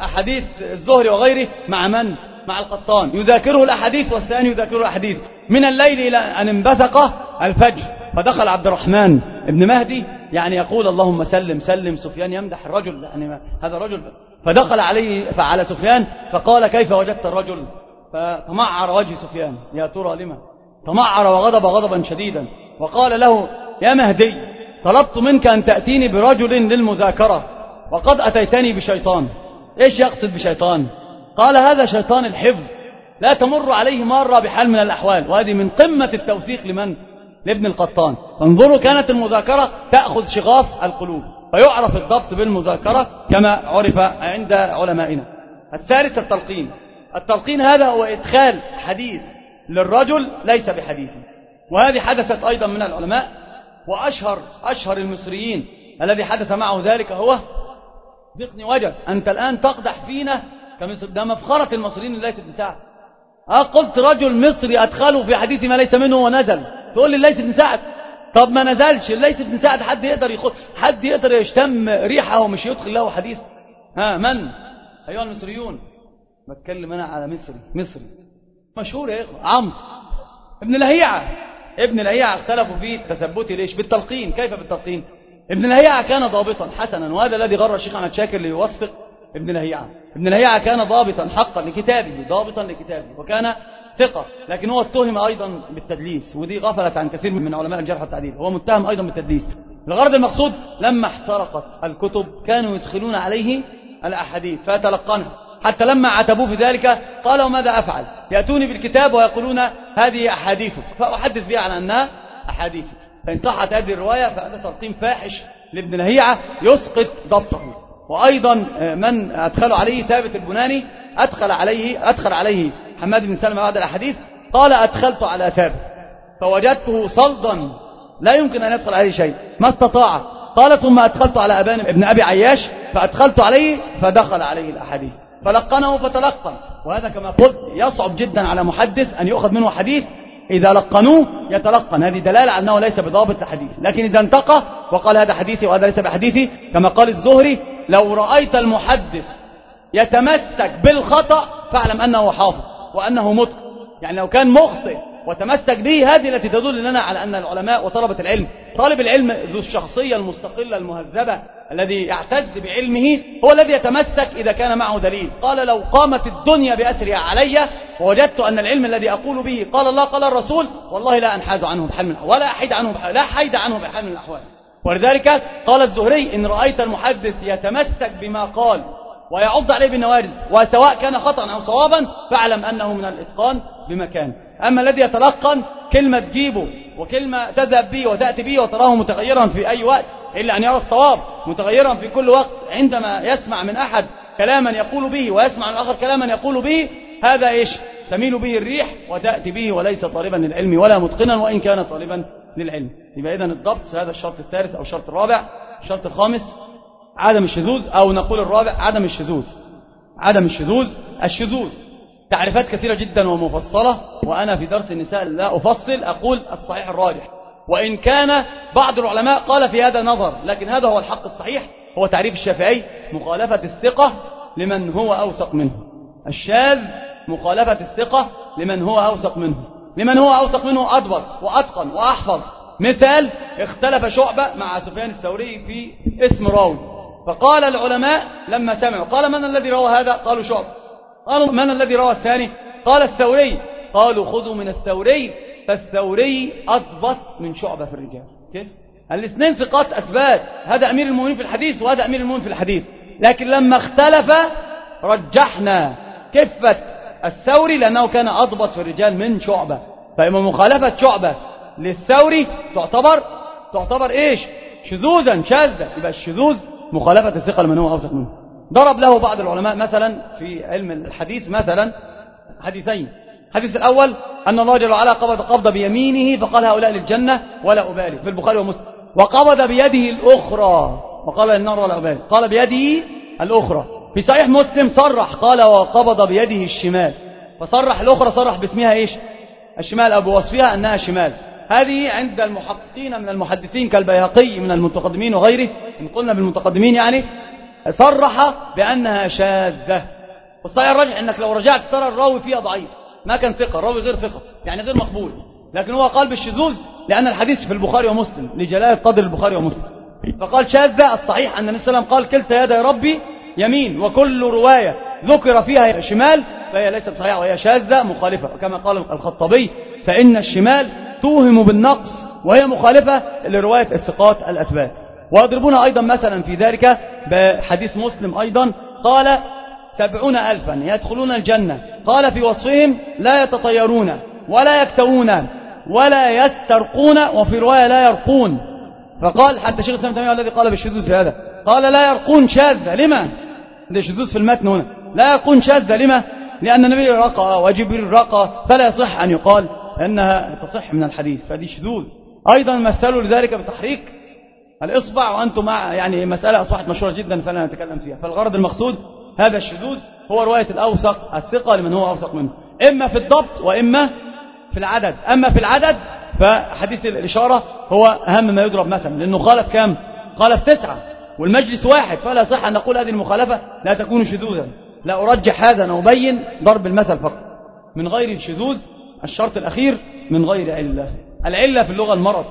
أحاديث الزهري وغيره مع من؟ مع القطان. يذاكره الأحاديث والثاني يذاكره الأحاديث. من الليل إلى أن انبثق الفجر. فدخل عبد الرحمن ابن مهدي يعني يقول اللهم سلم سلم سفيان يمدح الرجل يعني هذا رجل فدخل عليه فعلى سفيان فقال كيف وجدت الرجل؟ فتمعر وجه سفيان. يا ترى لما؟ تمعر وغضب غضبا شديدا. وقال له يا مهدي طلبت منك أن تأتيني برجل للمذاكرة وقد أتيتني بشيطان. إيش يقصد بشيطان؟ قال هذا شيطان الحفظ. لا تمر عليه مرة بحال من الأحوال وهذه من قمة التوثيق لمن؟ لابن القطان. انظروا كانت المذاكرة تأخذ شغاف القلوب فيعرف الضبط بالمذاكرة كما عرف عند علمائنا. الثالث التلقين. التلقين هذا هو إدخال حديث للرجل ليس بحديث. وهذه حدثت أيضا من العلماء وأشهر أشهر المصريين الذي حدث معه ذلك هو بقني وجد أنت الآن تقدح فينا كمصر ده مفخرة المصريين ليس بن سعد. أه قلت رجل مصري أدخله في حديث ما ليس منه ونزل. تقول لي ليس بن سعد. طب ما نزلش. ليس بن سعد حد يقدر يخد حد يقدر يشتم ريحه ومش يدخل له حديث. ها من؟ أيها المصريون. بتكلم أنا على مصري مصري. مشهور يا إخوة. عمرو. ابن لهيعة ابن لهيعة اختلفوا في تثبته ليش؟ بالتلقين. كيف بالتلقين؟ ابن لهيعة كان ضابطا حسنا وهذا الذي غر الشيخ أحمد شاكر ليوثق ابن لهيعة ابن لهيعة كان ضابطا حقا لكتابه ضابطا لكتابه وكان ثقة. لكن هو اتهم أيضا بالتدليس ودي غفلت عن كثير من علماء الجرح والتعديل. هو متهم أيضا بالتدليس. الغرض المقصود لما احترقت الكتب كانوا يدخلون عليه الأحاديث فيتلقنها. حتى لما عتبوه في ذلك قالوا ماذا أفعل؟ يأتوني بالكتاب ويقولون هذه أحاديثك فأحدث بها على أنها أحاديث. فإن صحت هذه الرواية فهذا تلقين فاحش لابن لهيعة يسقط ضبطه. وأيضا من أدخل عليه ثابت البناني أدخل عليه أدخل عليه حماد بن سلمة بعد الأحاديث قال أدخلت على ثابت. فوجدته صلدا لا يمكن أن يدخل عليه شيء. ما استطاع. قال ثم أدخلت على أبان ابن أبي عياش فأدخلت عليه فدخل عليه الأحاديث. فلقنه فتلقن. وهذا كما قلت يصعب جدا على محدث أن يؤخذ منه حديث إذا لقنوه يتلقن. هذه دلالة على أنه ليس بضابط الحديث لكن إذا انتقى وقال هذا حديثي وهذا ليس بحديثي كما قال الزهري لو رأيت المحدث يتمسك بالخطأ فاعلم أنه حافظ وأنه متقن. يعني لو كان مخطئ وتمسك به هذه التي تدل لنا على أن العلماء وطلبة العلم طالب العلم ذو الشخصية المستقلة المهذبة الذي يعتز بعلمه هو الذي يتمسك إذا كان معه دليل. قال لو قامت الدنيا بأسرها علي ووجدت أن العلم الذي أقول به قال الله قال الرسول والله لا أنحاز عنه بحال من ولا أحيد عنه بحال لا حيد عنه بحال من الأحوال. ولذلك قال الزهري إن رأيت المحدث يتمسك بما قال ويعض عليه بالنوارز وسواء كان خطأ أو صوابا فاعلم أنه من الإتقان بمكان. أما الذي يتلقن كلمة تجيبه وكلمة تذهب به وتأتي به وتراه متغيرا في أي وقت إلا أن يرى الصواب متغيرا في كل وقت عندما يسمع من أحد كلاما يقول به ويسمع من آخر كلاما يقول به هذا إيش؟ تميل به الريح وتأتي به وليس طالبا للعلم ولا متقنا وإن كان طالبا للعلم. يبقى إذن الضبط هذا الشرط الثالث أو الشرط الرابع الشرط الخامس عدم الشذوذ أو نقول الرابع عدم الشذوذ. عدم الشذوذ الشذوذ. تعريفات كثيرة جدا ومفصلة وأنا في درس النساء لا أفصل أقول الصحيح الراجح. وإن كان بعض العلماء قال في هذا نظر لكن هذا هو الحق الصحيح هو تعريف الشافعي مخالفة الثقة لمن هو أوثق منه. الشاذ مخالفة الثقة لمن هو أوثق منه. لمن هو أوثق منه أضبط وأتقن وأحفظ. مثال اختلف شعبة مع سفيان الثوري في اسم راوي. فقال العلماء لما سمعوا قال من الذي روى هذا؟ قالوا شعبة قالوا من الذي روى الثاني؟ قال الثوري. قالوا خذوا من الثوري فالثوري أضبط من شعبة في الرجال؟ الاثنين ثقات أثبات. هذا أمير المؤمنين في الحديث وهذا أمير المؤمنين في الحديث. لكن لما اختلف رجحنا كفة الثوري لأنه كان أضبط في الرجال من شعبة فإما مخالفة شعبة للثوري تعتبر تعتبر إيش؟ شذوذا شاذة. يبقى الشذوذ مخالفة الثقة لمن هو أوثق منه. ضرب له بعض العلماء مثلا في علم الحديث مثلا حديثين. الحديث الأول أن الله جل وعلا قبض قبض بيمينه فقال هؤلاء للجنة ولا أبالي. في البخاري ومسلم. وقبض بيده الأخرى. وقال للنار ولا أبالي. قال بيده الأخرى. في صحيح مسلم صرح. قال وقبض بيده الشمال. فصرح الأخرى صرح باسمها إيش؟ الشمال أو بوصفها أنها شمال. هذه عند المحققين من المحدثين كالبيهقي من المتقدمين وغيره. إن قلنا بالمتقدمين يعني صرح بأنها شاذة. والصحيح الراجح أنك لو رجعت ترى الراوي فيها ضعيف. ما كان ثقة الراوي غير ثقة يعني غير مقبول. لكن هو قال بالشذوذ لأن الحديث في البخاري ومسلم لجلالة قدر البخاري ومسلم. فقال شاذة الصحيح أن النبي صلى الله عليه وسلم قال كلتا يدي ربي يمين وكل رواية ذكر فيها شمال فهي ليست صحيحة وهي شاذة مخالفة. كما قال الخطابي فإن الشمال توهم بالنقص وهي مخالفة لرواية الثقات الأثبات. ويضربون أيضا مثلا في ذلك بحديث مسلم أيضا. قال سبعون ألفا يدخلون الجنة. قال في وصفهم لا يتطيرون ولا يكتوون ولا يسترقون وفي رواية لا يرقون. فقال حتى شيخ الإسلام تيمية الذي قال بالشذوذ في هذا قال لا يرقون شاذة. لما؟ ده شذوذ في المتن هنا. لا يرقون شاذة. لما؟ لأن النبي رقى وجبريل رقى فلا يصح أن يقال أنها تصح من الحديث فدي شذوذ. أيضا مثلوا لذلك بتحريك الإصبع وأنتم مع يعني مسألة أصبحت مشهورة جدا فلا نتكلم فيها. فالغرض المقصود هذا الشذوذ هو رواية الأوثق الثقة لمن هو أوثق منه. إما في الضبط وإما في العدد. أما في العدد فحديث الإشارة هو أهم ما يضرب مثلا. لأنه خالف كام؟ خالف تسعة والمجلس واحد. فلا صح أن نقول هذه المخالفة لا تكون شذوذا. لا أرجح هذا أنا أبين ضرب المثل فقط. من غير الشذوذ الشرط الأخير من غير علة. العلة في اللغة المرض.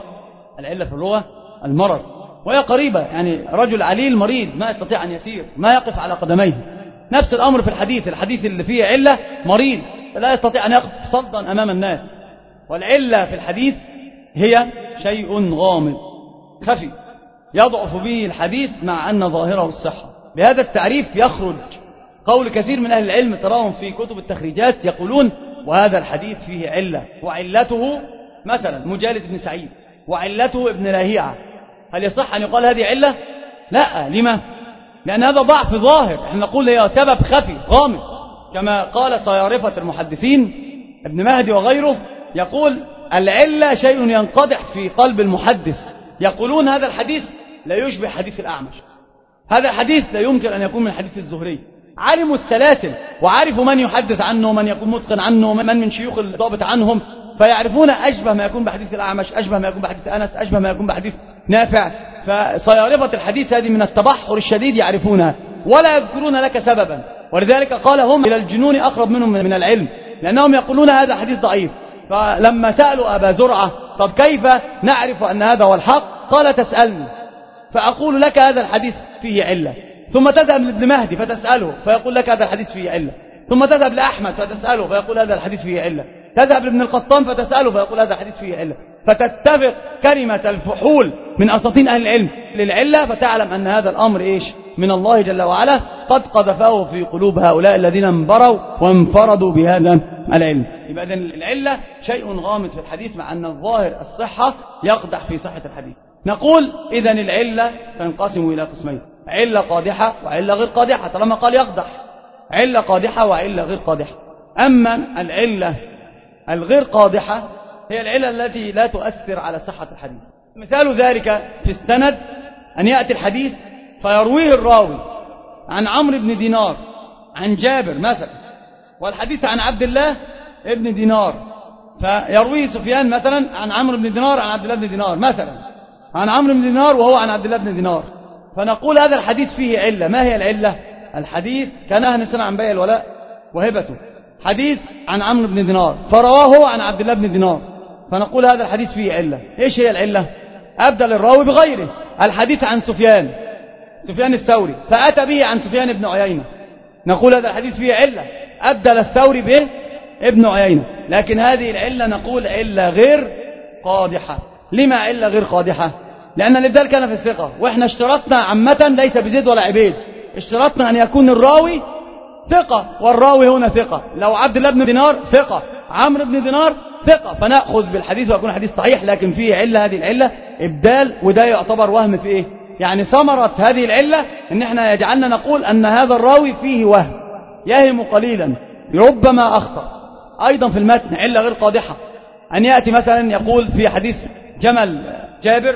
العلة في اللغة المرض. وهي قريبة يعني رجل عليل مريض ما يستطيع أن يسير ما يقف على قدميه. نفس الأمر في الحديث الحديث اللي فيه علة مريض لا يستطيع أن يقف صدا أمام الناس. والعلة في الحديث هي شيء غامض خفي. يضعف به الحديث مع أن ظاهره الصحة. بهذا التعريف يخرج قول كثير من أهل العلم تراهم في كتب التخريجات يقولون وهذا الحديث فيه علة. وعلته مثلا مجالد بن سعيد. وعلته ابن لاهيعة هل يصح أن يقال هذه علة؟ لا. لما؟ لأن هذا ضعف ظاهر. إحنا نقول هي سبب خفي غامض. كما قال صيارفة المحدثين ابن مهدي وغيره يقول العلة شيء ينقدح في قلب المحدث. يقولون هذا الحديث لا يشبه حديث الأعمش. هذا الحديث لا يمكن أن يكون من حديث الزهري. علموا السلاسل وعرفوا من يحدث عنه من يكون متقن عنه من من شيوخ الضابط عنهم فيعرفون أشبه ما يكون بحديث الأعمش أشبه ما يكون بحديث أنس أشبه ما يكون بحديث نافع. فصيارفة الحديث هذه من التبحر الشديد يعرفونها ولا يذكرون لك سببا. ولذلك قال هم إلى الجنون أقرب منهم من العلم لأنهم يقولون هذا حديث ضعيف. فلما سألوا أبا زرعة طب كيف نعرف أن هذا هو الحق؟ قال تسألني. فأقول لك هذا الحديث فيه علة. ثم تذهب لابن مهدي فتسأله فيقول لك هذا الحديث فيه علة ثم تذهب لأحمد فتسأله فيقول هذا الحديث فيه علة تذهب لابن القطان فتسأله فيقول هذا الحديث فيه علة فتتفق كلمة الفحول من أساطين أهل العلم للعلة فتعلم أن هذا الأمر إيش؟ من الله جل وعلا. قد قذفه في قلوب هؤلاء الذين انبروا وانفردوا بهذا العلم. يبقى إذن العلة شيء غامض في الحديث مع أن الظاهر الصحة يقدح في صحة الحديث. نقول إذن العلة تنقسم إلى قسمين. علة قادحة وعلة غير قادحة طالما قال يقدح. علة قادحة وعلة غير قادحة. أما العلة الغير قادحة هي العلة التي لا تؤثر على صحة الحديث. مثال ذلك في السند أن يأتي الحديث فيرويه الراوي عن عمرو بن دينار عن جابر مثلا والحديث عن عبد الله ابن دينار فيرويه سفيان مثلا عن عمرو بن دينار عن عبد الله بن دينار مثلا عن عمرو بن دينار وهو عن عبد الله بن دينار. فنقول هذا الحديث فيه علة. ما هي العلة؟ الحديث كان أهل سنة عن بيع الولاء وهبته. حديث عن عمرو بن دينار. فرواه عن عبد الله بن دينار. فنقول هذا الحديث فيه علة. إيش هي العلة؟ أبدل الراوي بغيره. الحديث عن سفيان. سفيان الثوري. فأتى به عن سفيان بن عيينة. نقول هذا الحديث فيه علة. أبدل الثوري به ابن عيينة. لكن هذه العلة نقول علة غير قادحة. لما علة غير قادحة؟ لأن الإبدال كان في الثقة. وإحنا اشترطنا عامة ليس بزيد ولا عبيد. اشترطنا أن يكون الراوي ثقة والراوي هنا ثقة. لو عبد الله بن دينار ثقة عمرو بن دينار ثقة. فنأخذ بالحديث ويكون حديث صحيح لكن فيه علة هذه العلة. إبدال وده يعتبر وهم في إيه؟ يعني ثمرة هذه العلة إن إحنا يجعلنا نقول أن هذا الراوي فيه وهم. يهم قليلا. ربما أخطأ. أيضا في المتن علة غير قادحة. أن يأتي مثلا يقول في حديث جمل جابر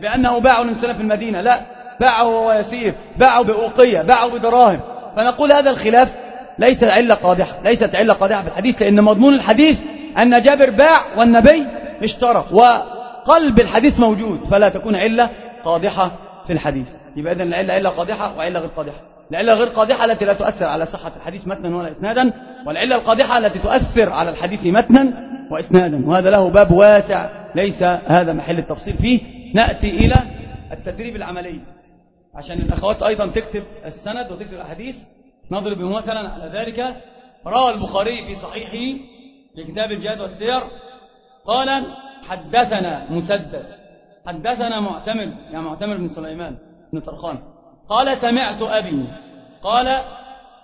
بأنه باعوا الإنسان في المدينة. لا باعه وهو يسير باعوا بأوقية باعوا بدراهم. فنقول هذا الخلاف ليس علة قادحة ليست علة قادحة في الحديث لأن مضمون الحديث أن جابر باع والنبي اشترى وقلب الحديث موجود فلا تكون علة قادحة في الحديث. يبقى إذن العلة علة قادحة وعلة غير قادحة. العلة غير قادحة التي لا تؤثر على صحة الحديث متنا ولا إسنادا والعلة القادحة التي تؤثر على الحديث متنا وإسنادا. وهذا له باب واسع ليس هذا محل التفصيل فيه. نأتي إلى التدريب العملي. عشان الأخوات أيضا تكتب السند وتكتب الأحاديث. نضرب مثلا على ذلك. روى البخاري في صحيحه في كتاب الجهاد والسير. قال حدثنا مسدد. حدثنا معتمر. يا معتمر بن سليمان بن طرخان. قال سمعت أبي. قال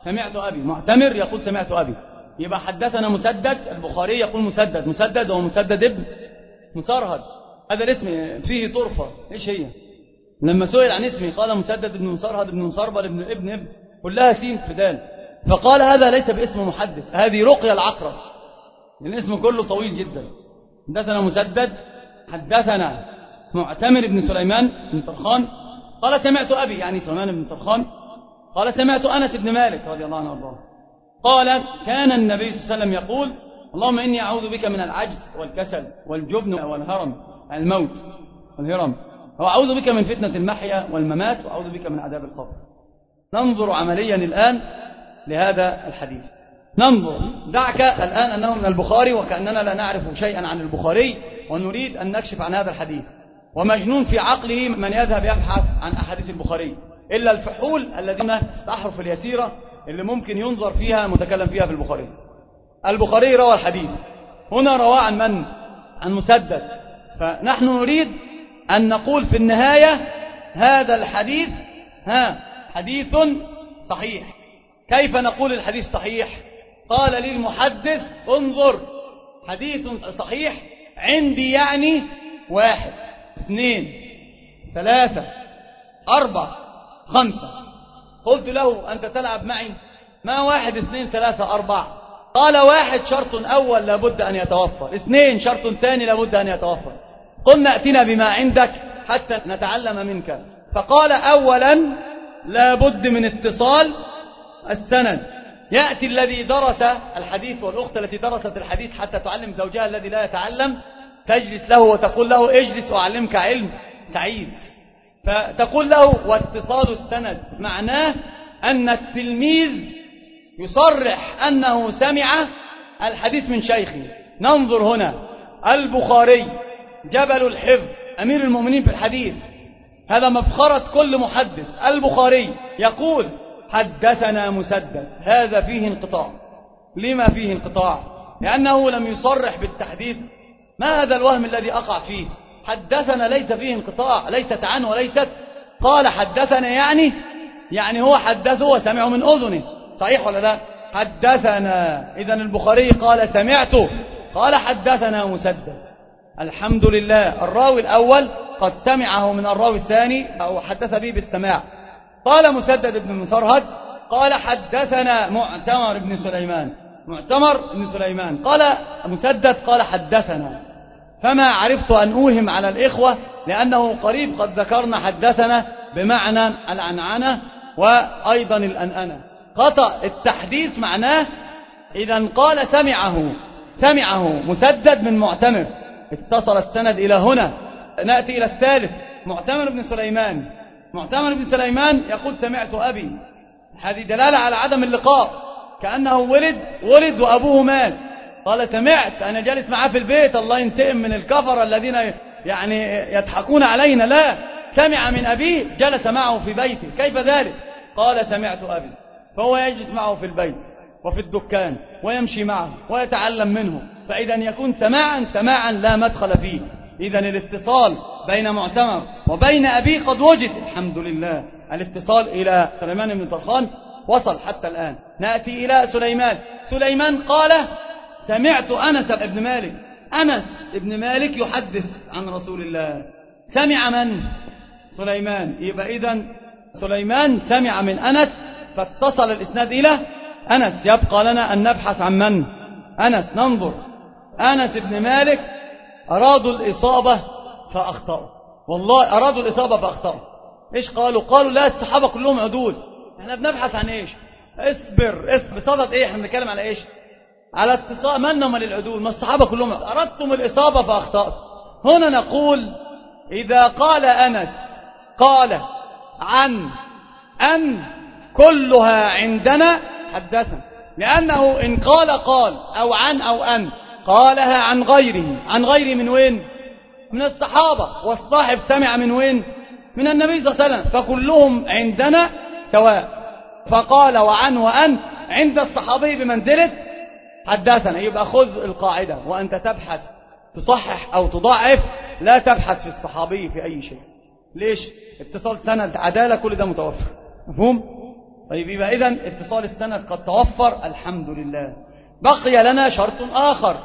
سمعت أبي. معتمر يقول سمعت أبي. يبقى حدثنا مسدد. البخاري يقول مسدد. مسدد هو مسدد ابن مسرهد. هذا الاسم فيه طرفة. إيش هي؟ لما سئل عن اسمه قال مسدد بن مسرهد بن مسربل ابن ابن ابن كلها سين في دال فقال هذا ليس باسم محدث هذه رقية العقرب الاسم كله طويل جدا. حدثنا مسدد حدثنا معتمر بن سليمان بن طرخان. قال سمعت أبي يعني سليمان بن طرخان. قال سمعت أنس بن مالك رضي الله عنه وأرضاه. قال كان النبي صلى الله عليه وسلم يقول اللهم إني أعوذ بك من العجز والكسل والجبن والهرم الموت والهرم. وأعوذ بك من فتنة المحيا والممات وأعوذ بك من عذاب القبر. ننظر عمليا الآن لهذا الحديث. ننظر. دعك الآن أنه من البخاري وكأننا لا نعرف شيئا عن البخاري ونريد أن نكشف عن هذا الحديث. ومجنون في عقله من يذهب يبحث عن أحاديث البخاري. إلا الفحول الذين الأحرف اليسيرة اللي ممكن ينظر فيها متكلم فيها في البخاري. البخاري روى الحديث. هنا رواه عن من؟ عن مسدد. فنحن نريد أن نقول في النهاية هذا الحديث ها حديث صحيح. كيف نقول الحديث صحيح؟ قال لي المحدث انظر حديث صحيح عندي يعني واحد اثنين ثلاثة أربعة خمسة. قلت له أنت تلعب معي؟ ما واحد اثنين ثلاثة أربعة. قال واحد شرط أول لابد أن يتوفر اثنين شرط ثاني لابد أن يتوفر قلنا ائتنا بما عندك حتى نتعلم منك. فقال أولا لابد من اتصال السند. يأتي الذي درس الحديث والأخت التي درست الحديث حتى تعلم زوجها الذي لا يتعلم تجلس له وتقول له اجلس وأعلمك علم سعيد. فتقول له واتصال السند معناه أن التلميذ يصرح أنه سمع الحديث من شيخه ننظر هنا. البخاري جبل الحفظ أمير المؤمنين في الحديث. هذا مفخرة كل محدث. البخاري يقول حدثنا مسدد. هذا فيه انقطاع. لما فيه انقطاع؟ لأنه لم يصرح بالتحديث ما هذا الوهم الذي أقع فيه؟ حدثنا ليس فيه انقطاع ليست عنه وليست. قال حدثنا يعني يعني هو حدثه وسمعه من أذنه. صحيح ولا لا؟ حدثنا إذا البخاري قال سمعته قال حدثنا مسدد. الحمد لله. الراوي الأول قد سمعه من الراوي الثاني أو حدث به بالسماع. قال مسدد بن مسرهد قال حدثنا معتمر بن سليمان. معتمر بن سليمان. قال مسدد قال حدثنا. فما عرفت أن أوهم على الإخوة لأنه قريب قد ذكرنا حدثنا بمعنى العنعنة وأيضا الأنأنة. خطأ التحديث معناه إذا قال سمعه سمعه مسدد من معتمر. اتصل السند إلى هنا. نأتي إلى الثالث. معتمر بن سليمان. معتمر بن سليمان يقول سمعت أبي. هذه دلالة على عدم اللقاء. كأنه ولد ولد وأبوه مات. قال سمعت أنا جالس معاه في البيت. الله ينتقم من الكفر الذين يعني يضحكون علينا. لا سمع من أبيه جلس معه في بيته. كيف ذلك؟ قال سمعت أبي. فهو يجلس معه في البيت وفي الدكان ويمشي معه ويتعلم منه فإذا يكون سماعا سماعا لا مدخل فيه. إذا الاتصال بين معتمر وبين أبيه قد وجد. الحمد لله. الاتصال إلى سليمان بن طرخان وصل حتى الآن. نأتي إلى سليمان. سليمان قال سمعت أنس بن مالك. أنس بن مالك يحدث عن رسول الله. سمع من؟ سليمان. يبقى إذن سليمان سمع من أنس فاتصل الإسناد إلى أنس يبقى لنا أن نبحث عن من؟ أنس ننظر أنس بن مالك أرادوا الإصابة فأخطأوا والله أرادوا الإصابة فأخطأوا إيش قالوا؟ قالوا لا الصحابة كلهم عدول إحنا بنبحث عن إيش؟ اصبر اصبر بصدد إيه؟ إحنا بنتكلم على إيش؟ على اتصال من هم للعدول ما الصحابة كلهم أردتم الإصابة فأخطأتم هنا نقول إذا قال أنس قال عن أن كلها عندنا حدثنا لأنه إن قال قال أو عن أو أن قالها عن غيره. عن غيره من وين؟ من الصحابة. والصاحب سمع من وين؟ من النبي صلى الله عليه وسلم. فكلهم عندنا سواء. فقال وعن وأن عند الصحابي بمنزلة حدثنا يبقى خذ القاعدة. وأنت تبحث. تصحح أو تضعف لا تبحث في الصحابي في أي شيء. ليش؟ اتصال سند عدالة. كل ده متوفر. مفهوم؟ طيب يبقى إذن اتصال السند قد توفر الحمد لله. بقي لنا شرط آخر.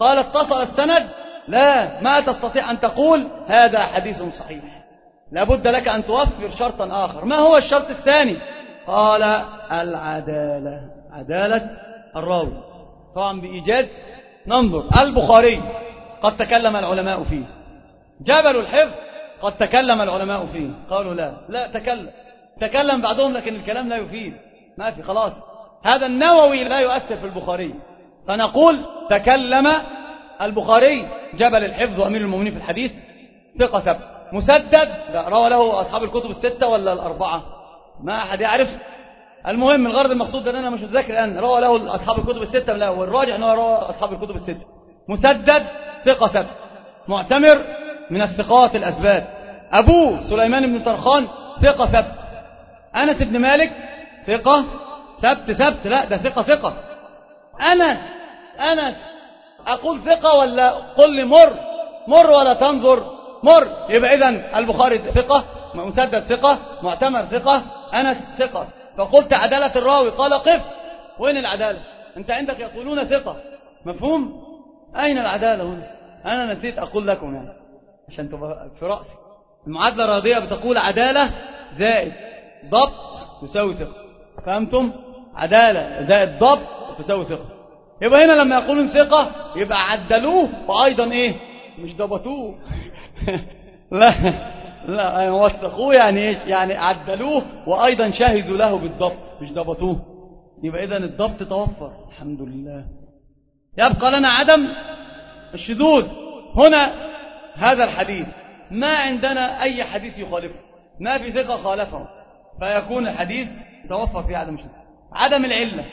قال اتصل السند. لا ما تستطيع أن تقول هذا حديث صحيح. لابد لك أن توفر شرطا آخر. ما هو الشرط الثاني؟ قال العدالة. عدالة الراوي. طبعا بإيجاز ننظر. البخاري قد تكلم العلماء فيه. جبل الحفظ قد تكلم العلماء فيه. قالوا لا لا تكلم. تكلم بعضهم لكن الكلام لا يفيد. ما في خلاص. هذا النووي لا يؤثر في البخاري. فنقول تكلم البخاري جبل الحفظ وأمير المؤمنين في الحديث ثقة ثبت. مسدد؟ لا. روى له أصحاب الكتب الستة ولا الأربعة؟ ما أحد يعرف. المهم الغرض المقصود أن أنا مش متذكر الآن روى له أصحاب الكتب الستة لا. والراجح أنه روى أصحاب الكتب الستة. مسدد ثقة ثبت. معتمر من الثقات الأثبات. أبوه سليمان بن طرخان ثقة ثبت. أنس بن مالك ثقة ثبت ثبت لا ده ثقة ثقة. أنس أنس أقول ثقة ولا قل لي مر مر ولا تنظر مر. يبقى إذن البخاري ثقة مسدد ثقة معتمر ثقة أنس ثقة. فقلت عدالة الراوي قال قف. وين العدالة؟ أنت عندك يقولون ثقة. مفهوم؟ أين العدالة هنا؟ أنا نسيت أقول لكم يعني عشان تبقى في رأسي. المعادلة الرياضية بتقول عدالة زائد. ضبط تساوي ثقة فهمتم؟ عدالة زائد ضبط تساوي ثقة يبقى هنا لما يقولون ثقة يبقى عدلوه وأيضا إيه؟ مش ضبطوه. لا لا وثقوه يعني إيش؟ يعني عدلوه وأيضا شهدوا له بالضبط مش ضبطوه. يبقى اذا الضبط توفر. الحمد لله. يبقى لنا عدم الشذوذ. هنا هذا الحديث. ما عندنا أي حديث يخالفه. ما في ثقة خالفه. فيكون الحديث توفر فيه عدم الشذوذ عدم العلة.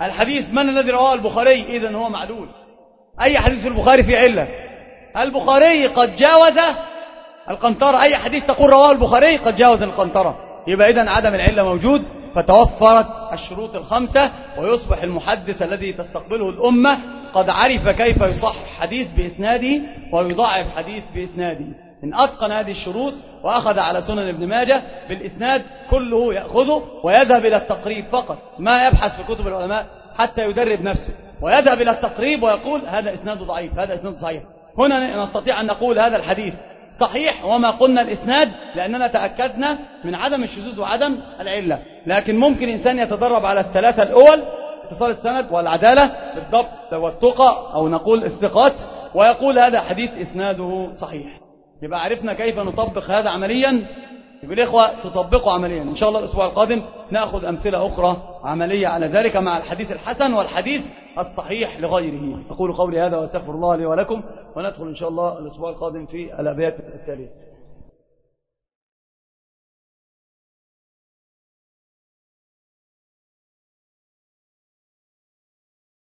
الحديث من الذي رواه البخاري؟ اذا هو معلول. أي حديث في البخاري فيه علة؟ البخاري قد جاوز القنطرة. أي حديث تقول رواه البخاري قد جاوز القنطرة. يبقى إذن عدم العلة موجود فتوفرت الشروط الخمسة ويصبح المحدث الذي تستقبله الأمة قد عرف كيف يصحح حديث بإسناده ويضعف حديث بإسناده. إن أتقن هذه الشروط وأخذ على سنن ابن ماجه بالإسناد كله يأخذه ويذهب إلى التقريب فقط ما يبحث في كتب العلماء حتى يدرب نفسه ويذهب إلى التقريب ويقول هذا إسناد ضعيف هذا إسناد صحيح. هنا نستطيع أن نقول هذا الحديث صحيح وما قلنا الإسناد لأننا تأكدنا من عدم الشذوذ وعدم العلة. لكن ممكن إنسان يتدرب على الثلاثة الأول اتصال السند والعدالة بالضبط والتقى أو نقول الثقات ويقول هذا حديث إسناده صحيح. يبقى عرفنا كيف نطبق هذا عمليا. يقول الإخوة تطبقوا عمليا. إن شاء الله الأسبوع القادم نأخذ أمثلة أخرى عملية على ذلك مع الحديث الحسن والحديث الصحيح لغيره. أقول قولي هذا وأستغفر الله لي ولكم وندخل إن شاء الله الأسبوع القادم في الأبيات التالية.